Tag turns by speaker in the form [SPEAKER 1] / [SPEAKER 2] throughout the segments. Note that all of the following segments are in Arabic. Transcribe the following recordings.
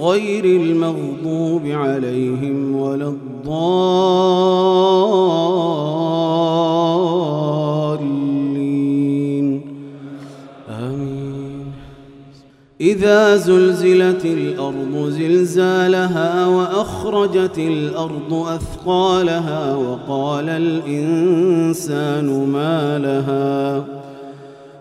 [SPEAKER 1] غير المغضوب عليهم ولا الضالين. آمين. إذا زلزلت الأرض زلزالها وأخرجت الأرض أثقالها وقال الإنسان ما لها.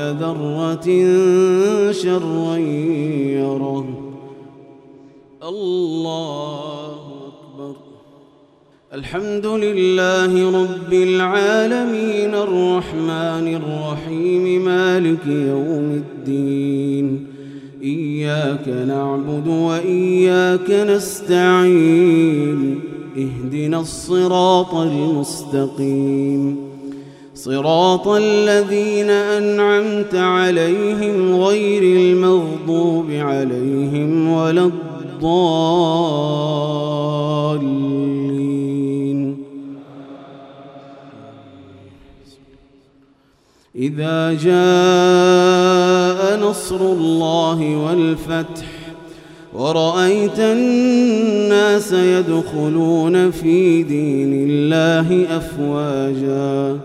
[SPEAKER 1] ذرة شرا يره. الله أكبر. الحمد لله رب العالمين الرحمن الرحيم مالك يوم الدين. إياك نعبد وإياك نستعين. اهدنا الصراط المستقيم. صراط الذين أنعمت عليهم غير المغضوب عليهم ولا الضالين. إذا جاء نصر الله والفتح ورأيت الناس يدخلون في دين الله أفواجا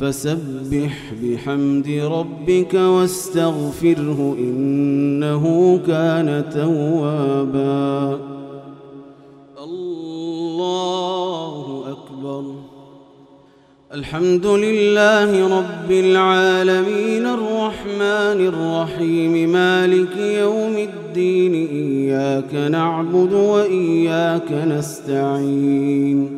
[SPEAKER 1] فسبح بحمد ربك واستغفره إنه كان توابا. الله أكبر. الحمد لله رب العالمين الرحمن الرحيم مالك يوم الدين إياك نعبد وإياك نستعين.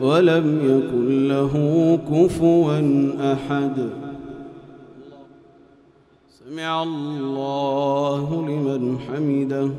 [SPEAKER 1] ولم يكن له كفوا أحد. سمع الله لمن حمده.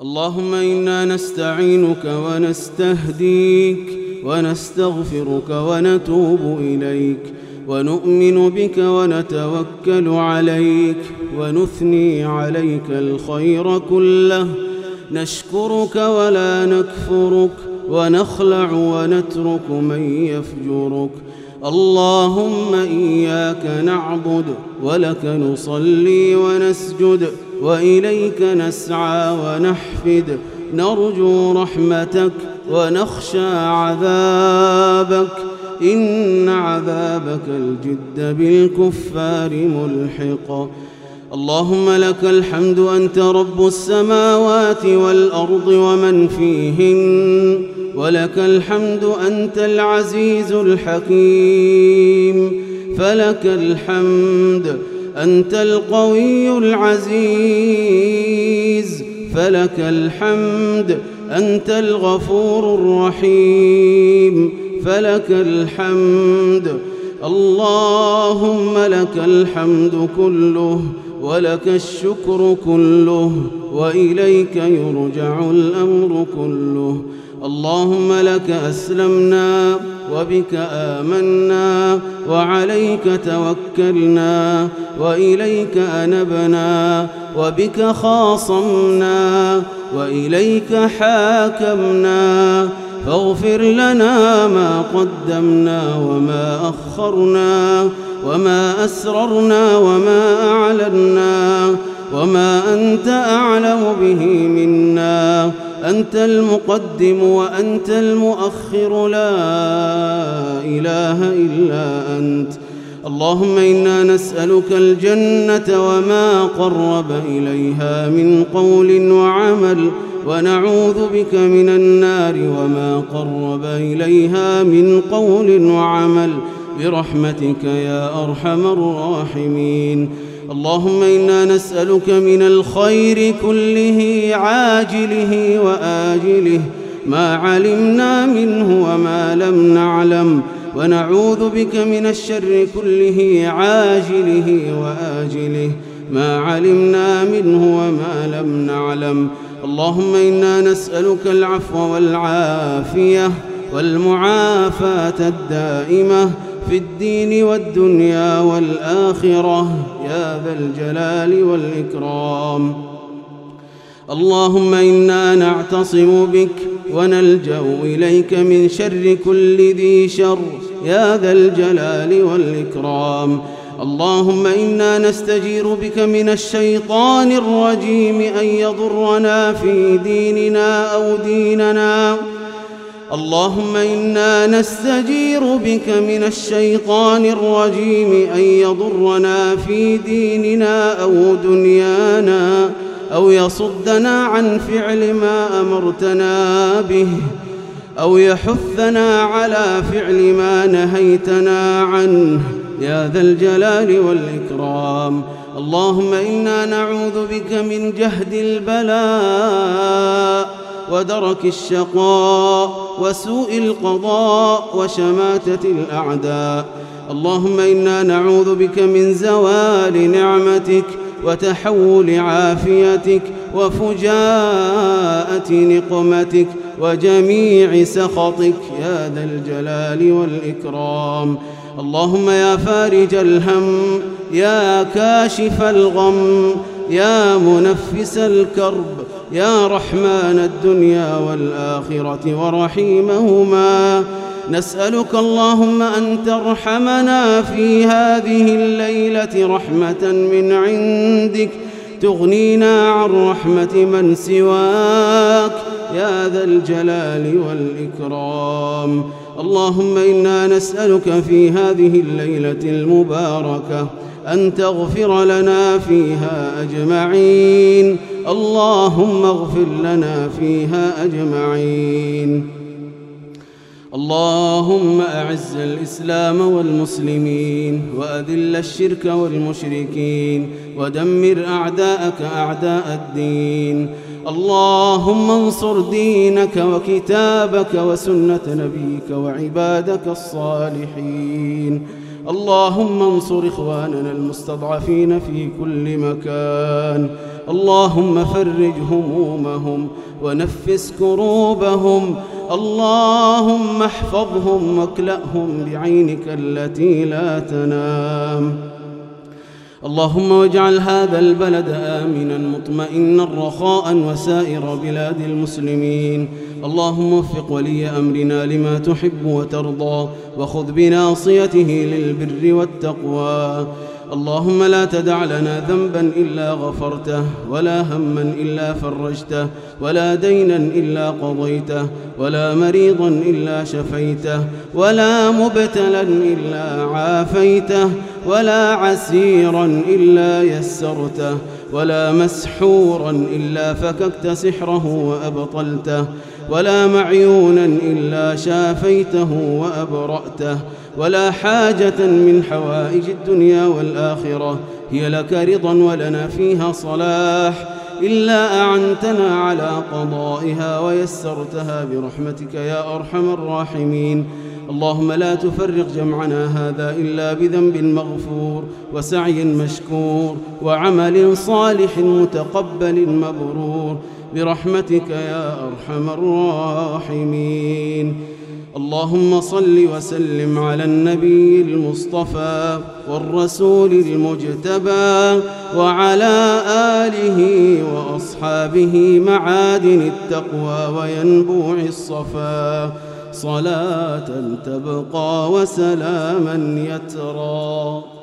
[SPEAKER 1] اللهم إنا نستعينك ونستهديك ونستغفرك ونتوب إليك ونؤمن بك ونتوكل عليك ونثني عليك الخير كله. نشكرك ولا نكفرك ونخلع ونترك من يفجرك. اللهم إياك نعبد ولك نصلي ونسجد وإليك نسعى ونحفد. نرجو رحمتك ونخشى عذابك. إن عذابك الجد بالكفار ملحق. اللهم لك الحمد أنت رب السماوات والأرض ومن فيهن ولك الحمد أنت العزيز الحكيم فلك الحمد أنت القوي العزيز فلك الحمد أنت الغفور الرحيم فلك الحمد. اللهم لك الحمد كله ولك الشكر كله وإليك يرجع الأمر كله. اللهم لك أسلمنا وبك آمنا وعليك توكلنا وإليك أنبنا وبك خاصمنا وإليك حاكمنا. فاغفر لنا ما قدمنا وما أخرنا وما أسررنا وما أعلنا وما أنت أعلم به منا. أنت المقدم وأنت المؤخر لا إله إلا أنت. اللهم إنا نسألك الجنة وما قرب إليها من قول وعمل ونعوذ بك من النار وما قرب إليها من قول وعمل. برحمتك يا أرحم الراحمين. اللهم إنا نسألك من الخير كله عاجله وآجله ما علمنا منه وما لم نعلم. ونعوذ بك من الشر كله عاجله وآجله ما علمنا منه وما لم نعلم. اللهم إنا نسألك العفو والعافية والمعافاة الدائمة. في الدين والدنيا والآخرة يا ذا الجلال والإكرام. اللهم إنا نعتصم بك ونلجأ إليك من شر كل ذي شر يا ذا الجلال والإكرام. اللهم إنا نستجير بك من الشيطان الرجيم أن يضرنا في ديننا أو ديننا. اللهم إنا نستجير بك من الشيطان الرجيم أن يضرنا في ديننا أو دنيانا أو يصدنا عن فعل ما أمرتنا به أو يحثنا على فعل ما نهيتنا عنه. يا ذا الجلال والإكرام. اللهم إنا نعوذ بك من جهد البلاء. ودرك الشقاء وسوء القضاء وشماتة الأعداء. اللهم إنا نعوذ بك من زوال نعمتك وتحول عافيتك وفجاءة نقمتك وجميع سخطك. يا ذا الجلال والإكرام. اللهم يا فارج الهم يا كاشف الغم يا منفس الكرب يا رحمن الدنيا والآخرة ورحيمهما. نسألك اللهم أن ترحمنا في هذه الليلة رحمة من عندك. تغنينا عن رحمة من سواك. يا ذا الجلال والإكرام. اللهم إنا نسألك في هذه الليلة المباركة أن تغفر لنا فيها أجمعين. اللهم اغفر لنا فيها أجمعين. اللهم أعز الإسلام والمسلمين وأذل الشرك والمشركين ودمر أعداءك أعداء الدين. اللهم انصر دينك وكتابك وسنة نبيك وعبادك الصالحين. اللهم انصر إخواننا المستضعفين في كل مكان. اللهم فرج همومهم ونفس كروبهم. اللهم احفظهم واكلأهم بعينك التي لا تنام. اللهم واجعل هذا البلد آمنا مطمئنا رخاء وسائر بلاد المسلمين. اللهم وفق ولي أمرنا لما تحب وترضى وخذ بناصيته للبر والتقوى. اللهم لا تدع لنا ذنبا إلا غفرته ولا هما إلا فرجته ولا دينا إلا قضيته ولا مريضا إلا شفيته ولا مبتلا إلا عافيته ولا عسيرا إلا يسرته ولا مسحورا إلا فككت سحره وأبطلته. ولا معيونا إلا شافيته وأبرأته ولا حاجة من حوائج الدنيا والآخرة هي لك رضا ولنا فيها صلاح إلا أعنتنا على قضائها ويسرتها برحمتك يا أرحم الراحمين. اللهم لا تفرق جمعنا هذا إلا بذنب مغفور وسعي مشكور وعمل صالح متقبل مبرور برحمتك يا أرحم الراحمين. اللهم صل وسلم على النبي المصطفى والرسول المجتبى وعلى آله وأصحابه معادن التقوى وينبوع الصفا. صلاة تبقى وسلاما يترى.